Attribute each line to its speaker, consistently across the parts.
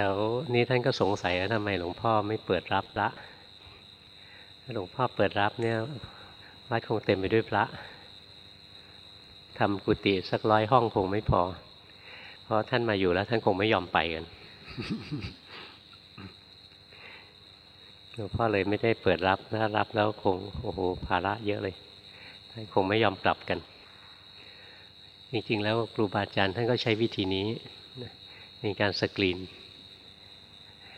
Speaker 1: ถวนี้ท่านก็สงสัยว่าทำไมหลวงพ่อไม่เปิดรับละหลวงพ่อเปิดรับเนี่ยวัดคงเต็มไปด้วยพระทำกุฏิสักร้อยห้องคงไม่พอ เพราะท่านมาอยู่แล้วท่านคงไม่ยอมไปกันหลวงพ่อเลยไม่ได้เปิดรับถ้ารับแล้วคงโอ้โหภาระเยอะเลยท่านคงไม่ยอมกลับกัน จริงๆแล้วครูบาอาจารย์ท่านก็ใช้วิธีนี้ในการสกรีน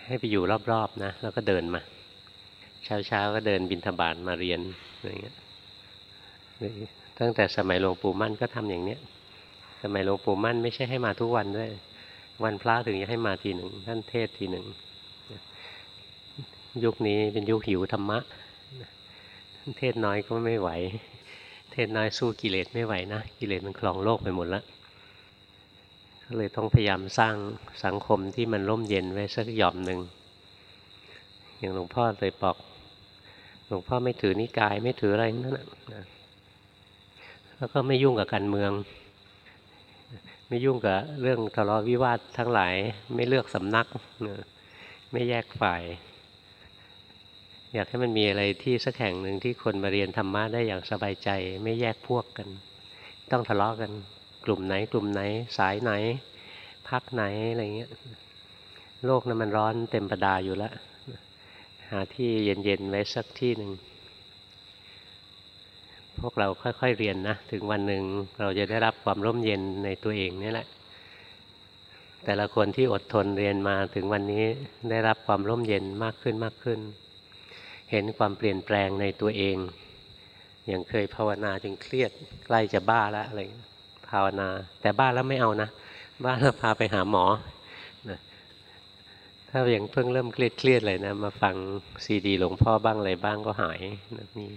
Speaker 1: ให้ไปอยู่รอบๆนะแล้วก็เดินมาเช้าๆก็เดินบินทบาทมาเรียนอะไรเงี้ยตั้งแต่สมัยหลวงปู่มั่นก็ทำอย่างเนี้ย สมัยหลวงปู่มั่นไม่ใช่ให้มาทุกวันด้วย วันพระถึงจะให้มาทีหนึ่งท่านเทศทีหนึ่งยุคนี้เป็นยุคหิวธรรมะเทศน้อยก็ไม่ไหว เทศน้อยสู้กิเลสไม่ไหวนะ กิเลสมันคลองโลกไปหมดแล้ว เลยต้องพยายามสร้างสังคมที่มันร่มเย็นไว้สักหย่อมหนึ่งอย่างหลวงพ่อเลยบอกหลวงพ่อไม่ถือนิกายไม่ถืออะไรนั่นแหละแล้วก็ไม่ยุ่งกับการเมือง ไม่ยุ่งกับเรื่องทะเลาะวิวาททั้งหลาย ไม่เลือกสำนัก ไม่แยกฝ่าย อยากให้มันมีอะไรที่สักแห่งหนึ่งที่คนมาเรียนธรรมะได้อย่างสบายใจ ไม่แยกพวกกัน ต้องทะเลาะกัน ลุ่มไหน กลุ่มไหน สายไหน พักไหนอะไรเงี้ยโลกนั้นมันร้อนเต็มประดาอยู่แล้ว หาที่เย็นๆไว้สักที่หนึ่งพวกเราค่อยๆเรียนนะ ถึงวันหนึ่งเราจะได้รับความร่มเย็นในตัวเองนี่แหละ แต่ละคนที่อดทนเรียนมาถึงวันนี้ได้รับความร่มเย็นมากขึ้นมากขึ้น เห็นความเปลี่ยนแปลงในตัวเอง อย่างเคยภาวนาจึงเครียดใกล้จะบ้าแล้วอะไร ภาวนา แต่บ้านแล้วไม่เอานะ บ้านแล้วพาไปหาหมอนะถ้าอย่างเพิ่งเริ่มเครียดเครียดเลยนะ มาฟังซีดีหลวงพ่อบ้างอะไรบ้างก็หายนะนี่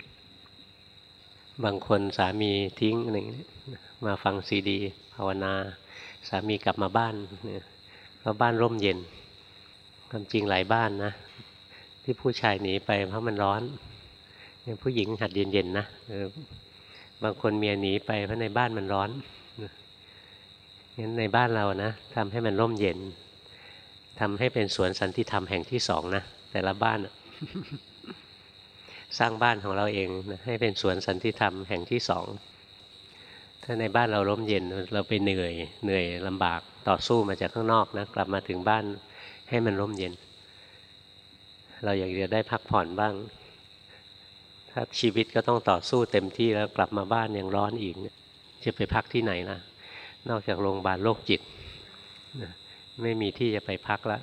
Speaker 1: บางคนสามีทิ้งอะไรมาฟังซีดี ภาวนา สามีกลับมาบ้านเนี่ยเพราะบ้านร่มเย็นความจริงหลายบ้านนะ ที่ผู้ชายหนีไปเพราะมันร้อนผู้หญิงหัดเย็นๆนะบางคนเมียหนีไปเพราะในบ้านมันร้อน งั้นในบ้านเรานะทำให้มันร่มเย็นทำให้เป็นสวนสันติธรรมแห่งที่สองนะแต่ละบ้านสร้างบ้านของเราเองให้เป็นสวนสันติธรรมแห่งที่สองถ้าในบ้านเราร่มเย็นเราไปเหนื่อยเหนื่อยลำบากต่อสู้มาจากข้างนอกนะกลับมาถึงบ้านให้มันร่มเย็น เราอยากจะได้พักผ่อนบ้าง ถ้าชีวิตก็ต้องต่อสู้เต็มที่แล้วกลับมาบ้านยังร้อนอีก จะไปพักที่ไหนล่ะ นอกจากโรงพยาบาลโรคจิต ไม่มีที่จะไปพักแล้ว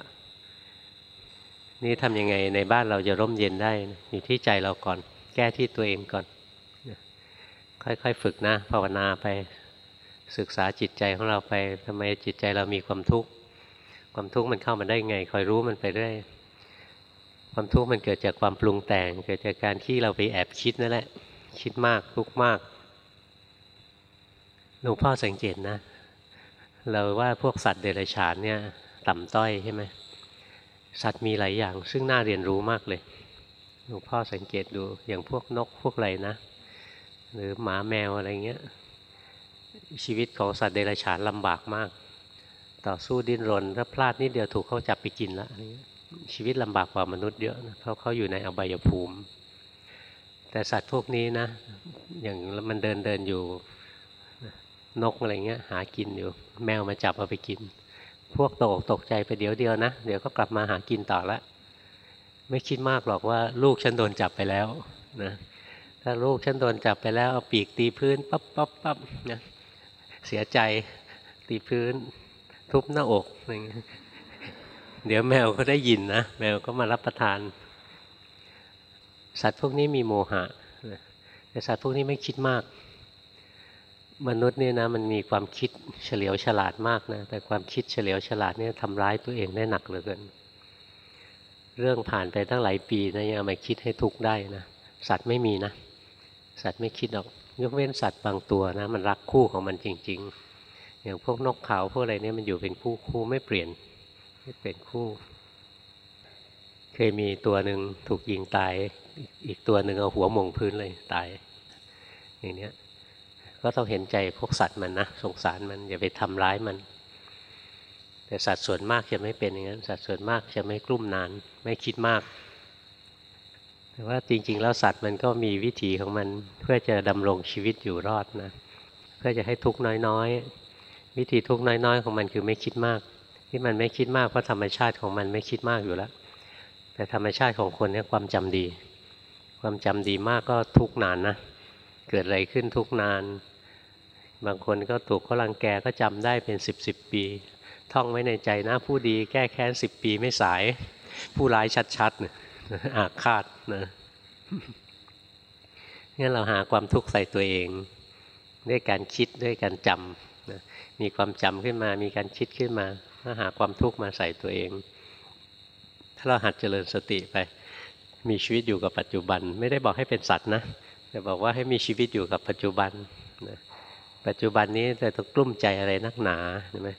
Speaker 1: นี่ทำยังไงในบ้านเราจะร่มเย็นได้ อยู่ที่ใจเราก่อน แก้ที่ตัวเองก่อน ค่อยๆฝึกนะ ภาวนาไปศึกษาจิตใจของเราไปทำไมจิตใจเรามีความทุกข์ ความทุกข์มันเข้ามาได้ไง คอยรู้มันไปเรื่อยความทุกข์มันเกิดจากความปรุงแต่ง เกิดจากการที่เราไปแอบคิดนั่นแหละ คิดมากทุกข์มาก หลวงพ่อสังเกตนะ เราว่าพวกสัตว์เดรัจฉานเนี่ยต่ำต้อยใช่ไหมสัตว์มีหลายอย่าง ซึ่งน่าเรียนรู้มากเลย หลวงพ่อสังเกตดูอย่างพวกนกพวกอะไรนะ หรือหมาแมวอะไรเงี้ยชีวิตของสัตว์เดรัจฉานลำบากมาก ต่อสู้ดิ้นรนถ้าพลาดนิดเดียวถูกเขาจับไปกินละชีวิตลำบากกว่ามนุษย์เยอะนะเพราะเขาอยู่ในอบายภูมิ แต่สัตว์พวกนี้นะ อย่างมันเดินเดินอยู่ นกอะไรเงี้ยหากินอยู่ แมวมาจับเอาไปกิน พวกตกตกใจไปเดี๋ยวเดียวนะ เดี๋ยวก็กลับมาหากินต่อละ ไม่คิดมากหรอกว่าลูกฉันโดนจับไปแล้วนะถ้าลูกฉันโดนจับไปแล้วเอาปีกตีพื้นปั๊บปั๊บปั๊บนะเสียใจตีพื้น ทุบหน้าอกอะไรเงี้ยเดี๋ยวแมวก็ได้ยินนะแมวก็มารับประทาน สัตว์พวกนี้มีโมหะแต่สัตว์พวกนี้ไม่คิดมาก มนุษย์เนี่ยนะมันมีความคิดเฉลียวฉลาดมากนะแต่ความคิดเฉลียวฉลาดเนี่ยทำร้ายตัวเองได้หนักเหลือเกิน เรื่องผ่านไปตั้งหลายปีนะยังมาคิดให้ทุกข์ได้นะสัตว์ไม่มีนะ สัตว์ไม่คิดหรอกยกเว้นสัตว์บางตัวนะ มันรักคู่ของมันจริง ๆ อย่างพวกนกเขาพวกอะไรเนี่ยมันอยู่เป็นคู่คู่ไม่เปลี่ยนไม่เปลี่ยนคู่ เคยมีตัวหนึ่งถูกยิงตาย อีกตัวหนึ่งเอาหัวมงพื้นเลยตาย อย่างเนี้ย ก็ต้องเห็นใจพวกสัตว์มันนะสงสารมันอย่าไปทำร้ายมัน แต่สัตว์ส่วนมากจะไม่เป็นอย่างนั้นสัตว์ส่วนมากจะไม่กลุ้มนาน ไม่คิดมาก แต่ว่าจริง ๆ แล้วสัตว์มันก็มีวิถีของมันเพื่อจะดำรงชีวิตอยู่รอดนะเพื่อจะให้ทุกข์น้อยๆ วิธีทุกข์น้อยๆ ของมันคือไม่คิดมาก ที่มันไม่คิดมากเพราะธรรมชาติของมันไม่คิดมากอยู่แล้ว แต่ธรรมชาติของคนเนี่ยความจำดี ความจำดีมากก็ทุกนานนะเกิดอะไรขึ้นทุกนาน บางคนก็ถูกเขาลังแกก็จำได้เป็นสิบสิบปี ท่องไว้ในใจนะผู้ดีแก้แค้นสิบปีไม่สาย ผู้ร้ายชัดๆเนี่ยอาฆาตนะงั้นเราหาความทุกข์ใส่ตัวเอง ด้วยการคิดด้วยการจำนะมีความจำขึ้นมา มีการคิดขึ้นมาก็หาความทุกข์มาใส่ตัวเอง ถ้าเราหัดเจริญสติไป มีชีวิตอยู่กับปัจจุบัน ไม่ได้บอกให้เป็นสัตว์นะแต่บอกว่าให้มีชีวิตอยู่กับปัจจุบันนะ ปัจจุบันนี้จะต้องกลุ้มใจอะไรนักหนาใช่ไหม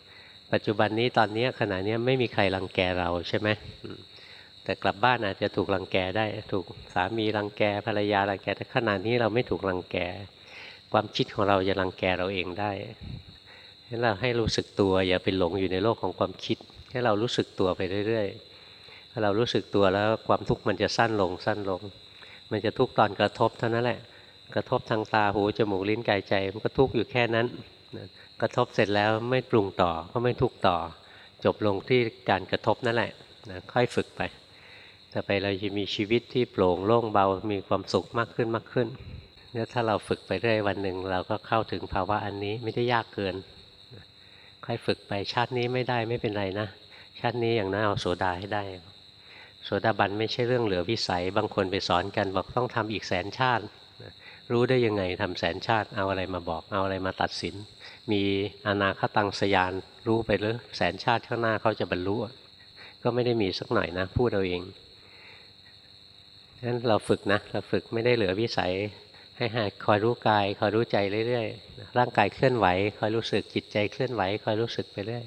Speaker 1: ปัจจุบันนี้ตอนนี้ขณะนี้ไม่มีใครรังแกเราใช่ไหมแต่กลับบ้านอาจจะถูกรังแกได้ ถูกสามีรังแกภรรยารังแกแต่ขณะนี้เราไม่ถูกรังแก ความคิดของเราจะรังแกเราเองได้ให้เราให้รู้สึกตัวอย่าไปหลงอยู่ในโลกของความคิด ให้เรารู้สึกตัวไปเรื่อยๆถ้าเรารู้สึกตัวแล้วความทุกข์มันจะสั้นลงสั้นลง มันจะทุกข์ตอนกระทบเท่านั้นแหละ กระทบทางตาหูจมูกลิ้นกายใจ มันก็ทุกข์อยู่แค่นั้นกระทบเสร็จแล้วไม่ปรุงต่อก็ไม่ทุกข์ต่อ จบลงที่การกระทบนั่นแหละนะค่อยฝึกไปต่อไปเราจะมีชีวิตที่โปร่งโล่งเบามีความสุขมากขึ้นมากขึ้นเนี่ยถ้าเราฝึกไปเรื่อยวันหนึ่งเราก็เข้าถึงภาวะอันนี้ไม่ได้ยากเกิน ค่อยฝึกไปชาตินี้ไม่ได้ไม่เป็นไรนะ ชาตินี้อย่างนั้นเอาโสดาให้ได้ โสดาบันไม่ใช่เรื่องเหลือวิสัย บางคนไปสอนกันบอกต้องทำอีกแสนชาติ รู้ได้ยังไงทำแสนชาติเอาอะไรมาบอกเอาอะไรมาตัดสิน มีอนาคตังสยานรู้ไปเลยแสนชาติข้างหน้าเขาจะบรรลุก็ไม่ได้มีสักหน่อยนะ พูดเอาเองงั้นเราฝึกนะเราฝึกไม่ได้เหลือวิสัยให้หาคอยรู้กายคอยรู้ใจเรื่อยๆร่างกายเคลื่อนไหวคอยรู้สึกจิตใจเคลื่อนไหวคอยรู้สึกไปเรื่อย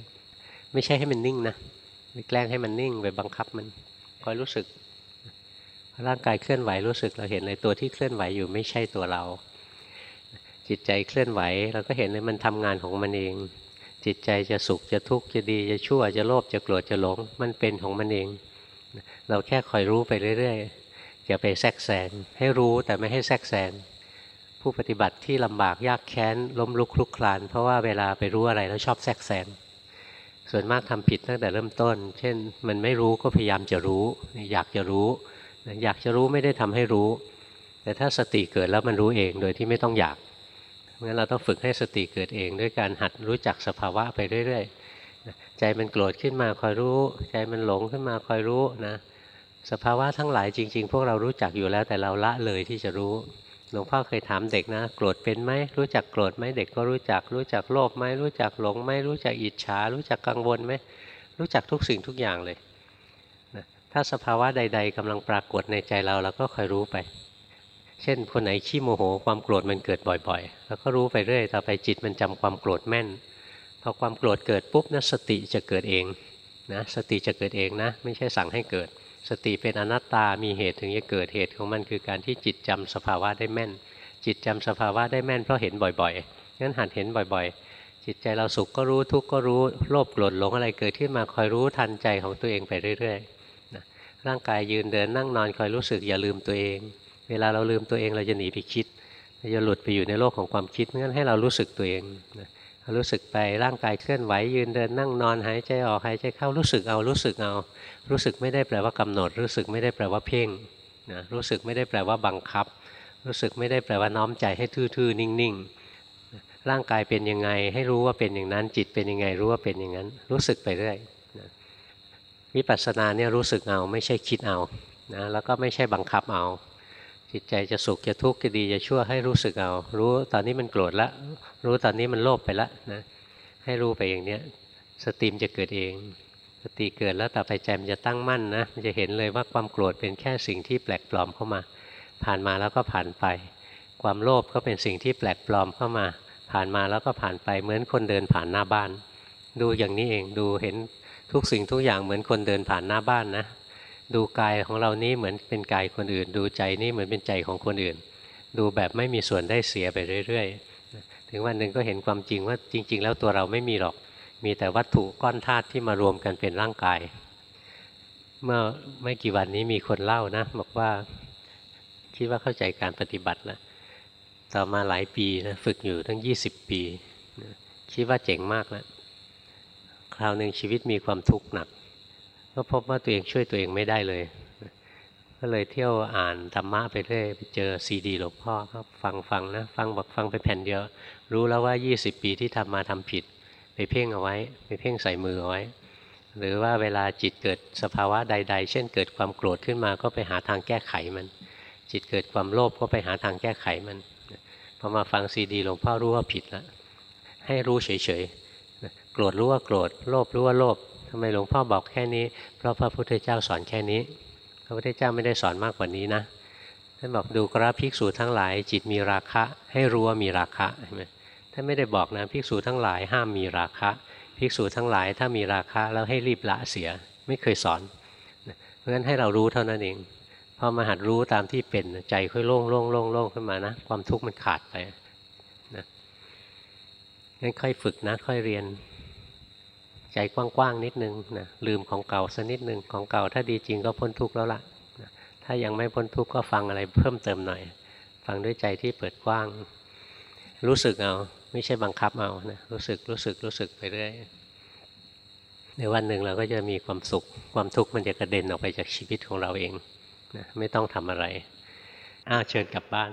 Speaker 1: ไม่ใช่ให้มันนิ่งนะไม่แกล้งให้มันนิ่งไปบังคับมันคอยรู้สึก ร่างกายเคลื่อนไหวรู้สึกเราเห็นเลยตัวที่เคลื่อนไหวอยู่ไม่ใช่ตัวเรา จิตใจเคลื่อนไหวเราก็เห็นเลยมันทำงานของมันเอง จิตใจจะสุขจะทุกข์จะดีจะชั่วจะโลภจะโกรธจะหลง มันเป็นของมันเอง เราแค่คอยรู้ไปเรื่อยๆอย่าไปแทรกแซงให้รู้แต่ไม่ให้แทรกแซงผู้ปฏิบัติที่ลำบากยากแค้นล้มลุกคลุกคลาน เพราะว่าเวลาไปรู้อะไรแล้วชอบแทรกแซงส่วนมากทำผิดตั้งแต่เริ่มต้น เช่น มันไม่รู้ก็พยายามจะรู้ อยากจะรู้ อยากจะรู้ไม่ได้ทำให้รู้ แต่ถ้าสติเกิดแล้วมันรู้เองโดยที่ไม่ต้องอยากงั้นเราต้องฝึกให้สติเกิดเองด้วยการหัดรู้จักสภาวะไปเรื่อยๆ ใจมันโกรธขึ้นมาคอยรู้ ใจมันหลงขึ้นมาคอยรู้นะสภาวะทั้งหลายจริง ๆ พวกเรารู้จักอยู่แล้วแต่เราละเลยที่จะรู้หลวงพ่อเคยถามเด็กนะโกรธเป็นไหมรู้จักโกรธไหมเด็กก็รู้จัก รู้จักโลภไหมรู้จักหลงไหมรู้จักอิจฉา รู้จักกังวลไหมรู้จักทุกสิ่งทุกอย่างเลย ถ้าสภาวะใด ๆกำลังปรากฏในใจเราเราก็คอยรู้ไป เช่น คนไหนขี้โมโหความโกรธมันเกิดบ่อยๆ แล้วก็รู้ไปเรื่อย ต่อไปจิตมันจำความโกรธแม่น พอความโกรธเกิดปุ๊บนะสติจะเกิดเองนะ สติจะเกิดเองนะ ไม่ใช่สั่งให้เกิด สติเป็นอนัตตา มีเหตุถึงจะเกิดเหตุของมันคือการที่จิตจำสภาวะได้แม่น จิตจำสภาวะได้แม่นเพราะเห็นบ่อยๆ งั้นหัดเห็นบ่อย ๆ จิตใจเราสุขก็รู้ทุกข์ก็รู้ โลภโกรธหลงอะไรเกิดขึ้นมาคอยรู้ทันใจของตัวเองไปเรื่อย ๆ ร่างกายยืนเดินนั่งนอนคอยรู้สึกอย่าลืมตัวเอง เวลาเราลืมตัวเองเราจะหนีไปคิดเราจะหลุดไปอยู่ในโลกของความคิดงั้นให้เรารู้สึกตัวเองรู้สึกไปร่างกายเคลื่อนไหวยืนเดินนั่งนอนหายใจออกหายใจเข้ารู้สึกเอารู้สึกเอา รู้สึกไม่ได้แปลว่ากำหนด รู้สึกไม่ได้แปลว่าเพ่งนะรู้สึกไม่ได้แปลว่าบังคับ รู้สึกไม่ได้แปลว่าน้อมใจให้ทื่อๆนิ่งๆร่างกายเป็นยังไง ให้รู้ว่าเป็นอย่างนั้นจิตเป็นยังไงรู้ว่าเป็นอย่างนั้น รู้สึกไปเรื่อย วิปัสสนาเนี่ยรู้สึกเอาไม่ใช่คิดเอานะแล้วก็ไม่ใช่บังคับเอา จิตใจจะสุขจะทุกข์จะดีจะชั่วให้รู้สึกเอา รู้ตอนนี้มันโกรธแล้วรู้ตอนนี้มันโลภไปแล้วนะให้รู้ไปอย่างเนี้ยสติมจะเกิดเองสติเกิดแล้วต่อไปใจมันจะตั้งมั่นนะมันจะเห็นเลยว่าความโกรธเป็นแค่สิ่งที่แปลกปลอมเข้ามา ผ่านมาแล้วก็ผ่านไป ความโลภก็เป็นสิ่งที่แปลกปลอมเข้ามา ผ่านมาแล้วก็ผ่านไปเหมือนคนเดินผ่านหน้าบ้าน ดูอย่างนี้เองดูเห็น ทุกสิ่งทุกอย่างเหมือนคนเดินผ่านหน้าบ้านนะดูกายของเรานี้เหมือนเป็นกายคนอื่น ดูใจนี่เหมือนเป็นใจของคนอื่น ดูแบบไม่มีส่วนได้เสียไปเรื่อยๆ ถึงวันหนึ่งก็เห็นความจริงว่าจริง ๆ แล้วตัวเราไม่มีหรอกมีแต่วัตถุก้อนธาตุที่มารวมกันเป็นร่างกาย เมื่อไม่กี่วันนี้มีคนเล่านะบอกว่าคิดว่าเข้าใจการปฏิบัติแล้วต่อมาหลายปีนะฝึกอยู่ตั้ง 20 ปี คิดว่าเจ๋งมากแล้ว คราวหนึ่งชีวิตมีความทุกข์หนัก ก็พบว่าตัวเองช่วยตัวเองไม่ได้เลย ก็เลยเที่ยวอ่านธรรมะไปเรื่อยไปเจอซีดีหลวงพ่อครับฟังฟังนะ ฟังบอกฟังไปแผ่นเดียว รู้แล้วว่า 20 ปีที่ทำมาทำผิด ไปเพ่งเอาไว้ ไปเพ่งใส่มือเอาไว้ หรือว่าเวลาจิตเกิดสภาวะใด ๆ เช่นเกิดความโกรธขึ้นมาก็ไปหาทางแก้ไขมัน จิตเกิดความโลภก็ไปหาทางแก้ไขมันพอมาฟังซีดีหลวงพ่อรู้ว่าผิดแล้วให้รู้เฉยๆ โกรธรู้ว่าโกรธโลภรู้ว่าโลภทำไมหลวงพ่อบอกแค่นี้ เพราะพระพุทธเจ้าสอนแค่นี้ พระพุทธเจ้าไม่ได้สอนมากกว่านี้นะท่านบอกดูกราภิกษุทั้งหลาย จิตมีราคะ ให้รู้ว่ามีราคะใช่ไหมท่านไม่ได้บอกนะภิกษุทั้งหลายห้ามมีราคะภิกษุทั้งหลายถ้ามีราคะแล้วให้รีบละเสียไม่เคยสอนเพราะฉะนั้นให้เรารู้เท่านั้นเองพอมาหัดรู้ตามที่เป็นใจค่อยโล่งโล่งโล่งโล่งขึ้นมานะ ความทุกข์มันขาดไปนะงั้นค่อยฝึกนะค่อยเรียน ใจกว้างๆนิดนึงนะลืมของเก่าสักนิดนึงของเก่าถ้าดีจริงก็พ้นทุกข์แล้วล่ะนะถ้ายังไม่พ้นทุกข์ก็ฟังอะไรเพิ่มเติมหน่อย ฟังด้วยใจที่เปิดกว้าง รู้สึกเอาไม่ใช่บังคับเอานะรู้สึกรู้สึกรู้สึกไปเรื่อยในวันหนึ่งเราก็จะมีความสุข ความทุกข์มันจะกระเด็นออกไปจากชีวิตของเราเองนะไม่ต้องทำอะไรอ้าเชิญกลับบ้าน